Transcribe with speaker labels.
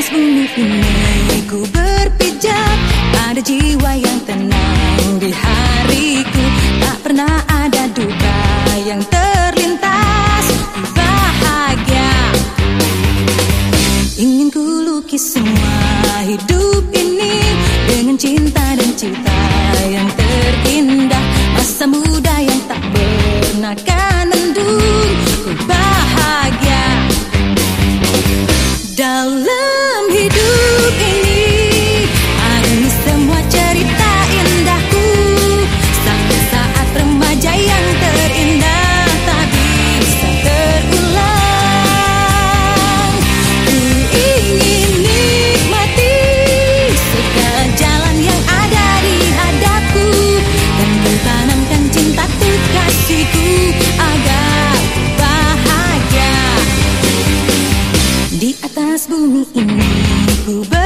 Speaker 1: Terus ini ku berpijak. Ada jiwa yang tenang di hariku. Tak pernah ada duka yang terlintas. Ku bahagia. Ingin ku lukis semua hidup ini Dengan cinta dan cita yang terlintas atas bumi ini ku